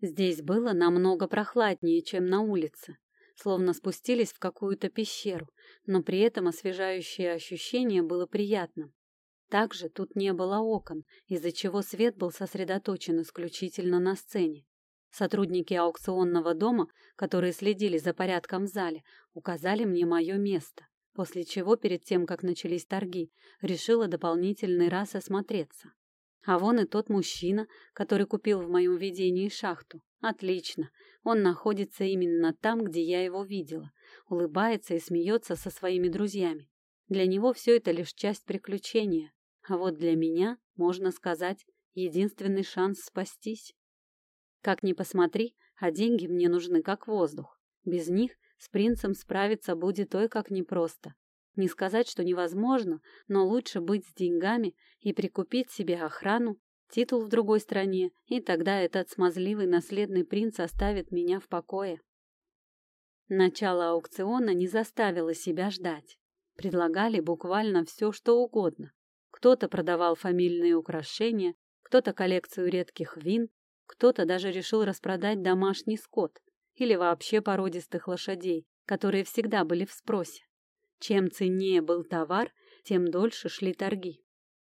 Здесь было намного прохладнее, чем на улице, словно спустились в какую-то пещеру, но при этом освежающее ощущение было приятным. Также тут не было окон, из-за чего свет был сосредоточен исключительно на сцене. Сотрудники аукционного дома, которые следили за порядком в зале, указали мне мое место, после чего перед тем, как начались торги, решила дополнительный раз осмотреться. А вон и тот мужчина, который купил в моем видении шахту. Отлично, он находится именно там, где я его видела, улыбается и смеется со своими друзьями. Для него все это лишь часть приключения, а вот для меня, можно сказать, единственный шанс спастись. Как ни посмотри, а деньги мне нужны как воздух. Без них с принцем справиться будет ой как непросто. Не сказать, что невозможно, но лучше быть с деньгами и прикупить себе охрану, титул в другой стране, и тогда этот смазливый наследный принц оставит меня в покое. Начало аукциона не заставило себя ждать. Предлагали буквально все, что угодно. Кто-то продавал фамильные украшения, кто-то коллекцию редких вин, кто-то даже решил распродать домашний скот или вообще породистых лошадей, которые всегда были в спросе. Чем ценнее был товар, тем дольше шли торги.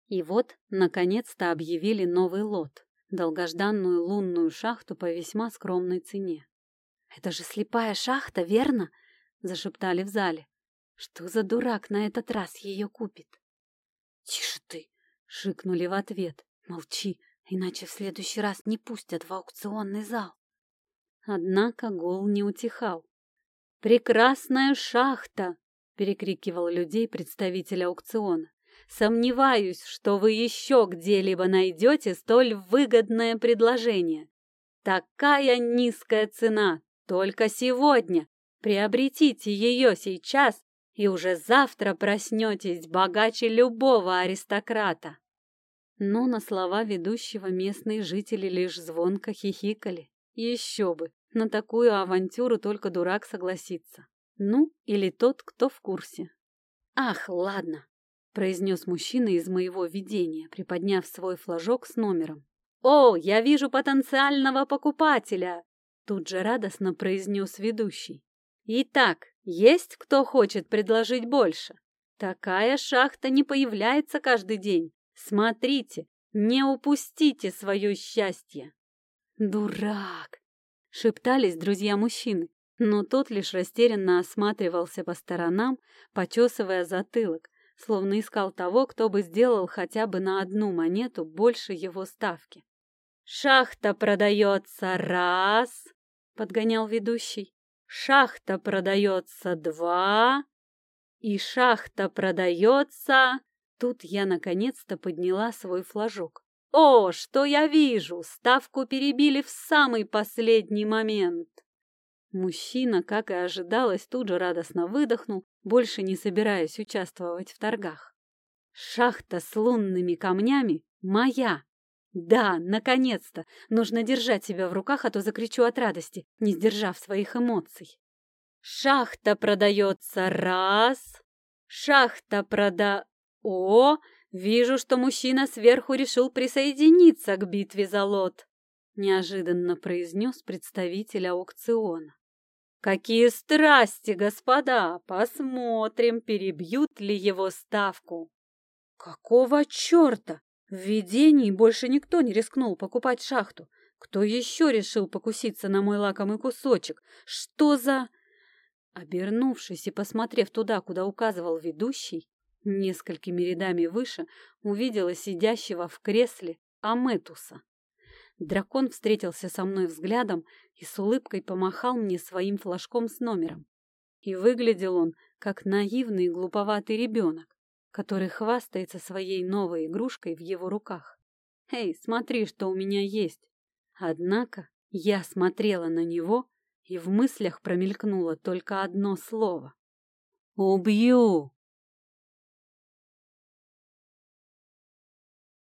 И вот, наконец-то объявили новый лот, долгожданную лунную шахту по весьма скромной цене. «Это же слепая шахта, верно?» — зашептали в зале. «Что за дурак на этот раз ее купит?» «Тише ты!» — шикнули в ответ. «Молчи, иначе в следующий раз не пустят в аукционный зал. Однако гол не утихал. «Прекрасная шахта!» — перекрикивал людей представитель аукциона. «Сомневаюсь, что вы еще где-либо найдете столь выгодное предложение. Такая низкая цена только сегодня. Приобретите ее сейчас, и уже завтра проснетесь богаче любого аристократа». Но на слова ведущего местные жители лишь звонко хихикали. Еще бы, на такую авантюру только дурак согласится. Ну, или тот, кто в курсе. «Ах, ладно», — произнес мужчина из моего видения, приподняв свой флажок с номером. «О, я вижу потенциального покупателя!» Тут же радостно произнес ведущий. «Итак, есть кто хочет предложить больше? Такая шахта не появляется каждый день. Смотрите, не упустите свое счастье. Дурак! Шептались друзья-мужчины, но тот лишь растерянно осматривался по сторонам, почесывая затылок, словно искал того, кто бы сделал хотя бы на одну монету больше его ставки. «Шахта продается раз!» — подгонял ведущий. «Шахта продается два!» «И шахта продается...» Тут я наконец-то подняла свой флажок. О, что я вижу! Ставку перебили в самый последний момент. Мужчина, как и ожидалось, тут же радостно выдохнул, больше не собираясь участвовать в торгах. Шахта с лунными камнями моя. Да, наконец-то! Нужно держать себя в руках, а то закричу от радости, не сдержав своих эмоций. Шахта продается раз. Шахта прода... О, вижу, что мужчина сверху решил присоединиться к битве за лот, неожиданно произнес представитель аукциона. Какие страсти, господа! Посмотрим, перебьют ли его ставку. Какого черта? В видении больше никто не рискнул покупать шахту. Кто еще решил покуситься на мой лакомый кусочек? Что за... Обернувшись и посмотрев туда, куда указывал ведущий, Несколькими рядами выше увидела сидящего в кресле Аметуса. Дракон встретился со мной взглядом и с улыбкой помахал мне своим флажком с номером. И выглядел он, как наивный глуповатый ребенок, который хвастается своей новой игрушкой в его руках. «Эй, смотри, что у меня есть!» Однако я смотрела на него, и в мыслях промелькнуло только одно слово. «Убью!»